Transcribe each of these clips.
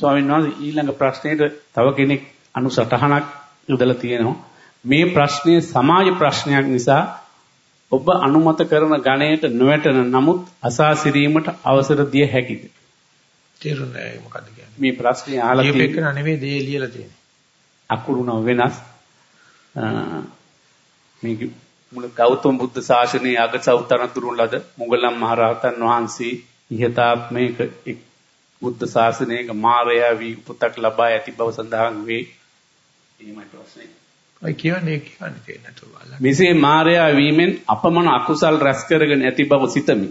ස්වාමීන් වහන්සේ ඊළඟ ප්‍රශ්නෙට තව කෙනෙක් අනුසටහනක් යොදලා තියෙනවා. මේ ප්‍රශ්නය සමාජ ප්‍රශ්නයක් නිසා ඔබ අනුමත කරන ගණයට නොවැටෙන නමුත් අසා සිරීමට අවසර දිය හැකිද? තේරුණා මොකද්ද කියන්නේ? මේ ප්‍රශ්නේ අහලා තියෙන්නේ. මේක නෙවෙයි දේ ලියලා තියෙන්නේ. අකුරු නව වෙනස්. මේක මුල ගෞතම බුද්ධ ශාසනයේ අගසවුතරන් දුරුන් ලද මුගලන් මහරහතන් වහන්සේ ඉහතාත්මයක බුද්ධ ශාසනයක මාරයා වී උපතක් ලබා ඇති බව සඳහන් වේ. එහෙමයි ප්‍රශ්නේ. ඔය කියන්නේ කියන්නේ තේන්නට බලන්න. මෙසේ මායя වීමෙන් අපමණ අකුසල් රැස් කරගෙන ඇති බව සිතමි.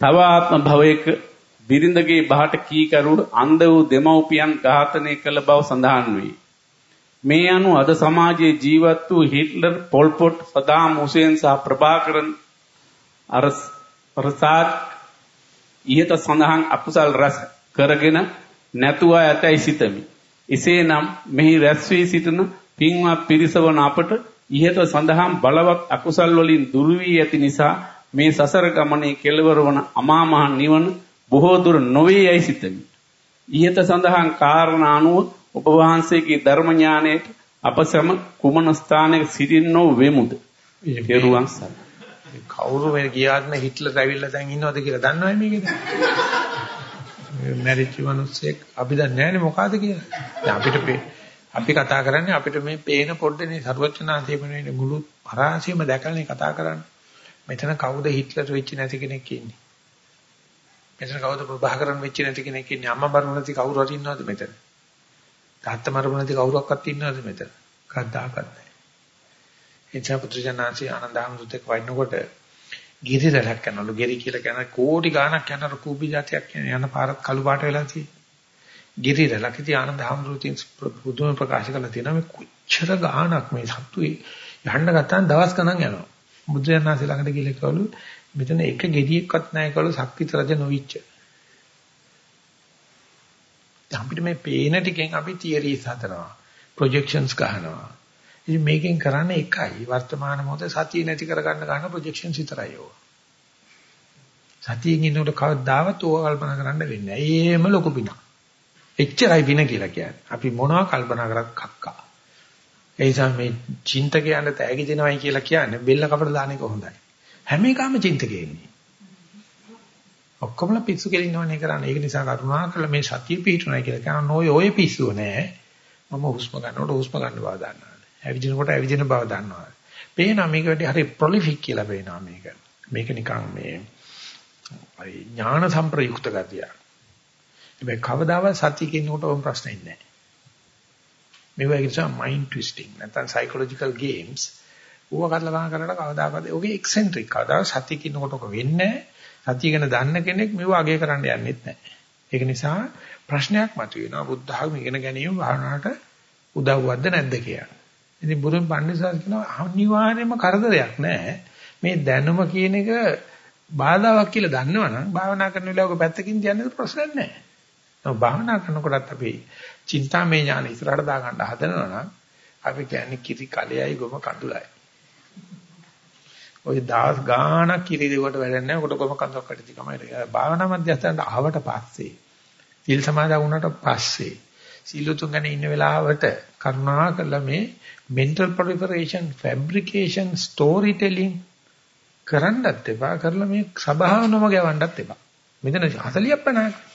තව ආත්ම භවයක බිරිඳගේ බහට කීකරු අන්ධ වූ දෙමව්පියන් ඝාතනය කළ බව සඳහන් වේ. මේ අනුව අද සමාජයේ ජීවත් වූ හිට්ලර්, පොල් පොට්, සදාම් හුසේන් සහ ප්‍රභාකරන් අරස් ප්‍රසාද් ඉහත සඳහන් අකුසල් රැස් කරගෙන නැතුව ඇතැයි සිතමි. එසේනම් මෙහි රැස් වී සිටින පින්වත් පිරිසවන අපට ඉහත සඳහන් බලවත් අකුසල් වලින් දුරු වී ඇති නිසා මේ සසර ගමනේ කෙළවර වන අමා මහ නිවන බොහෝ දුර නොවේ යයි සිතමි. ඉහත සඳහන් කාරණා අනුව ඔබ වහන්සේගේ ධර්ම ඥානයට අප සම කුමන ස්ථානයක සිටින්නෝ වෙමුද? පෙරුවන් සර්. කවුරු වෙන ගියාත් නේ හිට්ලර් ඇවිල්ලා දැන් ඉන්නවද කියලා දන්නවයි මේකද? මැරිච්ච මිනිස්සෙක් අපි දන්නේ නැහැනේ මොකද්ද කියලා. දැන් අපිට අපි කතා කරන්නේ අපිට මේ පේන පොඩ්ඩනේ සර්වචනාන්තයේ වෙන මුළු පරාසයම දැකලානේ කතා කරන්නේ. මෙතන කවුද හිට්ලර් වෙච්ච නැති කෙනෙක් ඉන්නේ? මෙතන කවුද ප්‍රභාකරන් වෙච්ච නැති කෙනෙක් ඉන්නේ? අම්මා මරුණ නැති කවුරු හරි ඉන්නවද මෙතන? තාත්තා මරුණ නැති කවුරක්වත් ඉන්නවද මෙතන? කවදාකවත් නැහැ. එචා පුත්‍රයන් ආනන්දහමතුත් එක්ක වයින්නකොට ගිරි රැලක් කරනලු ගිරි කියලා කියන කෝටි ගාණක් යන රුකුබි જાතියක් කියන යන පාරත් කළු පාට වෙලා තියෙන්නේ. ගිරිර ලකිති ආනන්ද හැමරුතින් පුදුම ප්‍රකාශ කරලා තියෙනවා මේ කොච්චර ගාණක් මේ සත්තු යන්න ගත්තාම දවස් ගණන් යනවා. බුදුරජාණන්සේ ළඟට ගිහලා කවලු මෙතන එක ගෙඩියක්වත් නැහැ කවලු ශක්තිත රජ නොවිච්ච. අපිට මේ පේන ටිකෙන් අපි තියරිස් හදනවා. ප්‍රොජෙක්ෂන්ස් ගන්නවා. ඉතින් මේකෙන් කරන්නේ එකයි වර්තමාන මොහොතේ සතිය නැති කරගන්න ගන්න ප්‍රොජෙක්ෂන්ස් විතරයි ඕක. සතියෙන් ඉන්නකොට කවදාවත් ඕක කල්පනා කරන්න වෙන්නේ නැහැ. ඒම ලොකු පිනක්. එච්චරයි වින කියලා කියන්නේ. අපි මොනවා කල්පනා කරත් කක්කා. ඒ නිසා මේ චින්තකයන්ට තෑගි දෙනවයි කියලා කියන්නේ බෙල්ල කපට දාන එක හොඳයි. හැම එකම චින්තකේ ඉන්නේ. ඔක්කොමලා පිස්සු කෙලින්නවනේ කරන්නේ. ඒක නිසා කරුණා කරලා මේ සතිය පිහිටුණයි කියලා කියන ඔය ඔය පිස්සුව නෑ. මම හුස්ම ගන්නකොට හුස්ම ගන්න බව දන්නවා. ඇවිදිනකොට ඇවිදින බව දන්නවා. පේනවා මේක වැඩි හරි ප්‍රොලිෆික් කියලා පේනවා මේක. මේක නිකන් මේ ඥාන සම්ප්‍රයුක්ත ගතියක්. හැබැයි කවදාවත් සතිය කියනකොට ඔය ප්‍රශ්නේ නැහැ. මේවා කියන මයින්ඩ් ට්විස්ටිං නැත්නම් සයිකොලොජිකල් ගේම්ස් ඌව කරලා ගන්න කරලා කවදාකද ඔගේ එක්සෙන්ට්‍රික් කවදාවත් සතිය කියනකොට ඔක වෙන්නේ නැහැ. සතිය ගැන දන්න කෙනෙක් මේව අගය කරන්න යන්නෙත් නැහැ. ඒක නිසා ප්‍රශ්නයක් මතුවෙනවා බුද්ධ ධර්ම ඉගෙන ගැනීම භාවනාවට උදව්වක්ද නැද්ද කියලා. ඉතින් බුදුන් පඬිස්සස් කියනවා අනිවාර්යයෙන්ම කරදරයක් නැහැ. මේ දැනුම කියන එක බාධාවක් කියලා දන්නවනම් භාවනා කරන වෙලාවක පැත්තකින් තියන්නේ ප්‍රශ්නයක් නැහැ. නමුත් භාවනා කරනකොටත් අපි චින්තාමය ඥාන ඉස්සරහට දා ගන්න හදනවා නම් අපි කියන්නේ කිරි කලෙයි ගොම කඳුලයි. ඔය දාස් ගානක් කිරි දෙවට වැඩක් නැහැ. කොට ගොම කඳුලක් කටි තමයි. භාවනා මධ්‍යස්ථානට ආවට පස්සේ සිල් සමාදන් වුණාට පස්සේ සිල්ලුතුන් ගැන ඉන්න වෙලාවට කරුණා කළා මේ mental proliferation fabrication storytelling කරන්නත් එපා කරලා මේ සබාවනම ගවන්නත් එපා. මෙතන 40ක් 50ක්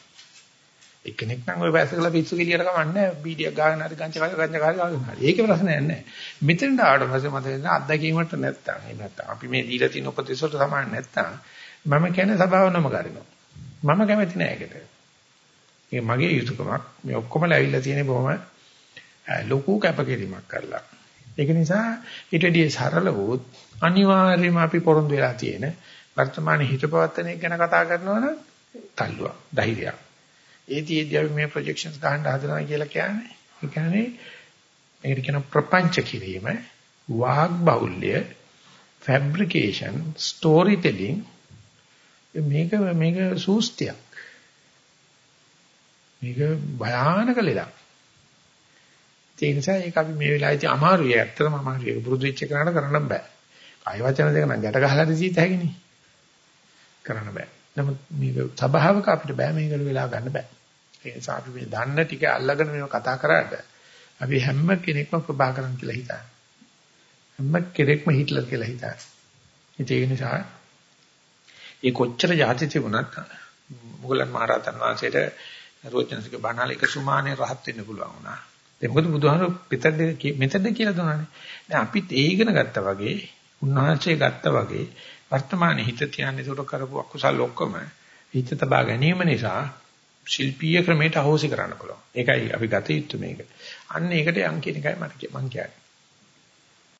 එක්කෙනෙක් නම් ওই වැස්සකලා පිස්සු කෙලියට කමන්නේ බීඩියක් ගාගෙන හරි ගංජ ගාගෙන ගංජ ගාගෙන හරි. ඒකේ ප්‍රශ්නයක් නැහැ. මෙතෙන්ට ආවට පස්සේ මට එන අත්දැකීමට නැත්තම් එහෙම නැත්තම් අපි මේ දීලා තියෙන උපදේශ වලට සමාන නැත්තම් මම කියන්නේ සබාවනම කරනවා. මම කැමති නෑ ඒකට. ඒක මගේ යුතුයකමක්. මේ ඔක්කොම ඇවිල්ලා තියෙන බොහොම ලොකු කැපකිරීමක් කරලා. ඒක නිසා ඊට වැඩිය සරල වූත් අනිවාර්යයෙන්ම අපි පොරොන්දු වෙලා තියෙන වර්තමාන හිතපවත්තන එක ගැන කතා කරනවා නම් තල්ලුවක්, ධෛර්යයක්. ඒතිෙදී අපි මේ ප්‍රොජෙක්ෂන්ස් ගන්න හදනවා කියලා කියන්නේ ඒ කියන්නේ මේකට කියන ප්‍රපංච කිරීම වාග් බහුල්‍ය ෆැබ්‍රිකේෂන් ස්ටෝරි ටෙලිං මේක මේක සූස්තියක් මේක භයානක ලෙඩක්. ඒ නිසා ඒක අපි මේ වෙලාවේදී අමාරුයි. ඇත්තටම අමාරුයි. ඒක පුරුදු වෙච්ච කෙනාට කරන්න බෑ. කාය වචන දෙක නම් ගැට ගහලා දීත හැකිනේ. කරන්න බෑ. නමුත් මේක සබාවක අපිට බෑ මේකට වෙලා ගන්න බෑ. ඒ නිසා අපි මේ දන්න ටික අල්ලගෙන මේව කතා කරාට අපි හැම කෙනෙක්ම ප්‍රභාකරන් කියලා හිතන්නේ. හැම කෙනෙක්ම හිට්ලර් කියලා හිතන්නේ. ඒ නිසා ඒ කොච්චර જાති තිබුණත් මුගලන් මහරහතන් වහන්සේට රෝචනසික බණාල එක සුමානේ රහත් වෙන්න පුළුවන් වුණා. ඒ මොකද බුදුහාමුදුරු පිටද මෙතනද කියලා දුන්නානේ. දැන් අපිත් ඒ ඉගෙන ගත්තා වගේ උන්වහන්සේ ගත්තා වගේ වර්තමානයේ හිත තියන්නේ උඩ කරපු අකුසල් ඔක්කොම හිත තබා ගැනීම නිසා ශිල්පීය ක්‍රමයට අහෝසි කරන්න පුළුවන්. ඒකයි අපි ගත යුතු මේක. අන්න ඒකට යම් කියන එකයි මට මම කියන්නේ.